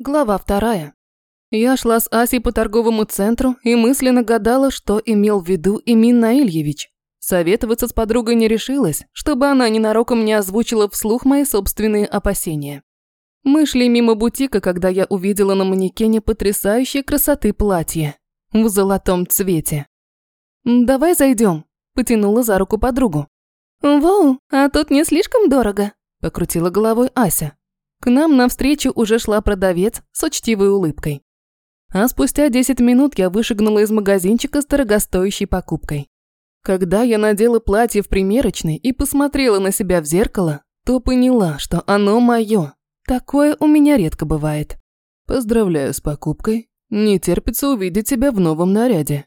Глава вторая. Я шла с Асей по торговому центру и мысленно гадала, что имел в виду Имин Наильевич. Советоваться с подругой не решилась, чтобы она ненароком не озвучила вслух мои собственные опасения. Мы шли мимо бутика, когда я увидела на манекене потрясающей красоты платье в золотом цвете. «Давай зайдем», – потянула за руку подругу. «Воу, а тут не слишком дорого», – покрутила головой Ася. К нам навстречу уже шла продавец с учтивой улыбкой. А спустя 10 минут я вышагнула из магазинчика с дорогостоящей покупкой. Когда я надела платье в примерочной и посмотрела на себя в зеркало, то поняла, что оно моё. Такое у меня редко бывает. Поздравляю с покупкой. Не терпится увидеть тебя в новом наряде.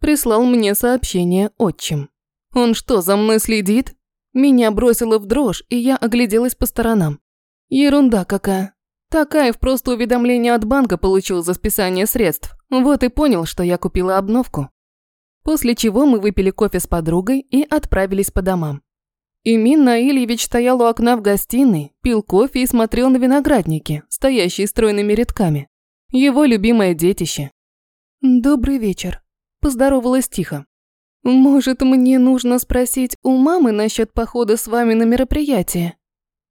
Прислал мне сообщение отчим. Он что, за мной следит? Меня бросило в дрожь, и я огляделась по сторонам. Ерунда какая. Такаев просто уведомление от банка получил за списание средств. Вот и понял, что я купила обновку. После чего мы выпили кофе с подругой и отправились по домам. Имин Наильевич стоял у окна в гостиной, пил кофе и смотрел на виноградники, стоящие стройными рядками. Его любимое детище. «Добрый вечер», – поздоровалась тихо. «Может, мне нужно спросить у мамы насчет похода с вами на мероприятие?»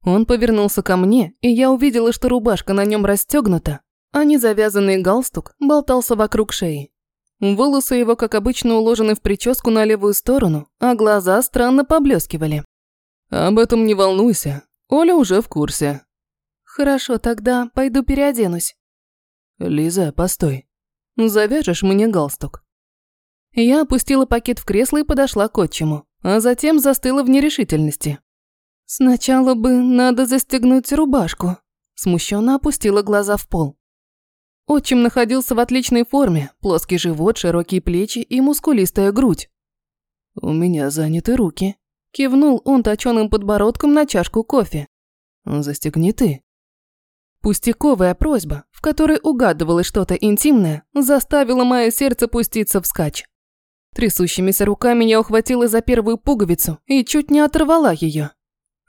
Он повернулся ко мне, и я увидела, что рубашка на нем расстегнута, а незавязанный галстук болтался вокруг шеи. Волосы его, как обычно, уложены в прическу на левую сторону, а глаза странно поблескивали. «Об этом не волнуйся. Оля уже в курсе». «Хорошо, тогда пойду переоденусь». «Лиза, постой. Завяжешь мне галстук». Я опустила пакет в кресло и подошла к отчиму, а затем застыла в нерешительности. «Сначала бы надо застегнуть рубашку», смущенно опустила глаза в пол. Отчим находился в отличной форме, плоский живот, широкие плечи и мускулистая грудь. «У меня заняты руки», Кивнул он точёным подбородком на чашку кофе. «Застегни ты». Пустяковая просьба, в которой угадывалось что-то интимное, заставила мое сердце пуститься вскачь. Трясущимися руками я ухватила за первую пуговицу и чуть не оторвала ее.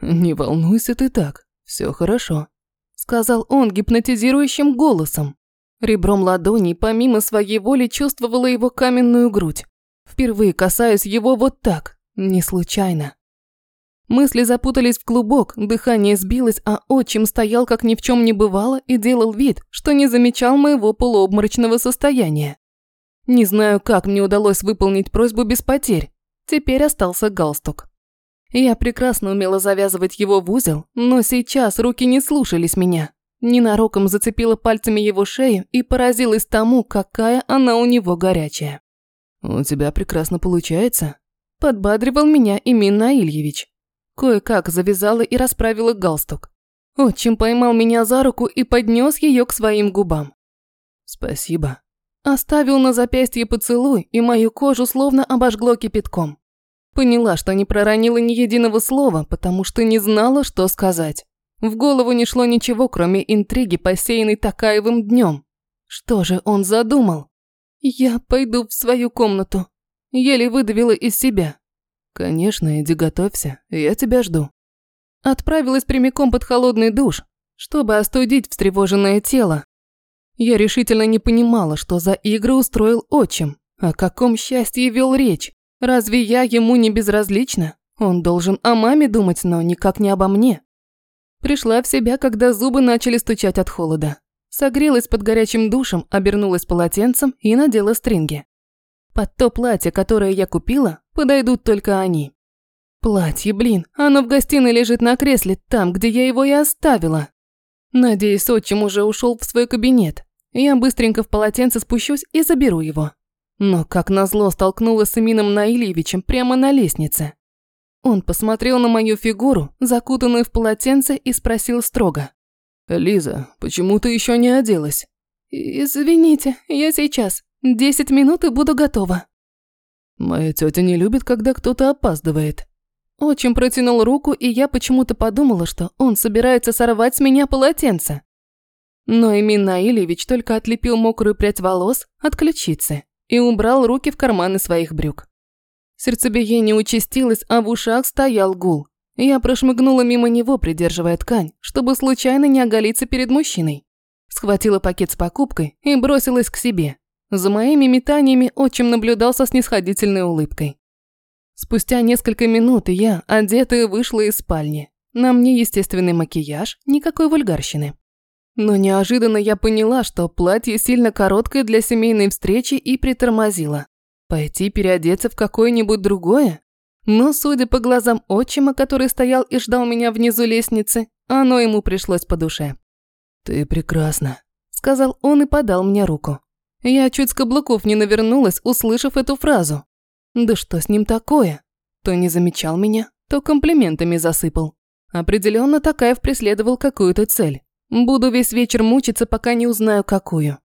«Не волнуйся ты так, все хорошо», – сказал он гипнотизирующим голосом. Ребром ладони помимо своей воли чувствовала его каменную грудь. Впервые касаюсь его вот так, не случайно. Мысли запутались в клубок, дыхание сбилось, а отчим стоял, как ни в чем не бывало, и делал вид, что не замечал моего полуобморочного состояния. Не знаю, как мне удалось выполнить просьбу без потерь. Теперь остался галстук. Я прекрасно умела завязывать его в узел, но сейчас руки не слушались меня. Ненароком зацепила пальцами его шею и поразилась тому, какая она у него горячая. «У тебя прекрасно получается», Подбадривал меня Имин Наильевич. Кое-как завязала и расправила галстук. Отчим поймал меня за руку и поднес ее к своим губам. «Спасибо». Оставил на запястье поцелуй, и мою кожу словно обожгло кипятком. Поняла, что не проронила ни единого слова, потому что не знала, что сказать. В голову не шло ничего, кроме интриги, посеянной Такаевым днем. Что же он задумал? Я пойду в свою комнату. Еле выдавила из себя. «Конечно, иди готовься, я тебя жду». Отправилась прямиком под холодный душ, чтобы остудить встревоженное тело. Я решительно не понимала, что за игры устроил отчим. О каком счастье вел речь? Разве я ему не безразлична? Он должен о маме думать, но никак не обо мне. Пришла в себя, когда зубы начали стучать от холода. Согрелась под горячим душем, обернулась полотенцем и надела стринги. Под то платье, которое я купила, подойдут только они. Платье, блин, оно в гостиной лежит на кресле, там, где я его и оставила. Надеюсь, отчим уже ушел в свой кабинет. Я быстренько в полотенце спущусь и заберу его. Но как назло столкнулась с Эмином Наильевичем прямо на лестнице. Он посмотрел на мою фигуру, закутанную в полотенце, и спросил строго. «Лиза, почему ты еще не оделась?» «Извините, я сейчас. Десять минут и буду готова. Моя тетя не любит, когда кто-то опаздывает. Очень протянул руку, и я почему-то подумала, что он собирается сорвать с меня полотенце. Но Эмин Наилевич только отлепил мокрую прядь волос от ключицы и убрал руки в карманы своих брюк. Сердцебиение участилось, а в ушах стоял гул. Я прошмыгнула мимо него, придерживая ткань, чтобы случайно не оголиться перед мужчиной. Схватила пакет с покупкой и бросилась к себе. За моими метаниями отчим наблюдал со снисходительной улыбкой. Спустя несколько минут я, одетая, вышла из спальни. На мне естественный макияж, никакой вульгарщины. Но неожиданно я поняла, что платье сильно короткое для семейной встречи и притормозила. Пойти переодеться в какое-нибудь другое? Но, судя по глазам отчима, который стоял и ждал меня внизу лестницы, оно ему пришлось по душе. «Ты прекрасна», – сказал он и подал мне руку. Я чуть с каблуков не навернулась, услышав эту фразу. Да что с ним такое? То не замечал меня, то комплиментами засыпал. Определенно Такаев преследовал какую-то цель. Буду весь вечер мучиться, пока не узнаю, какую.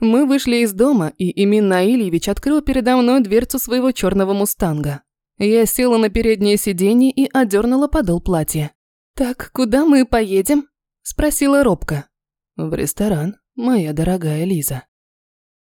Мы вышли из дома, и Имин Наильевич открыл передо мной дверцу своего черного мустанга. Я села на переднее сиденье и одернула подол платья. «Так, куда мы поедем?» – спросила робко. «В ресторан, моя дорогая Лиза».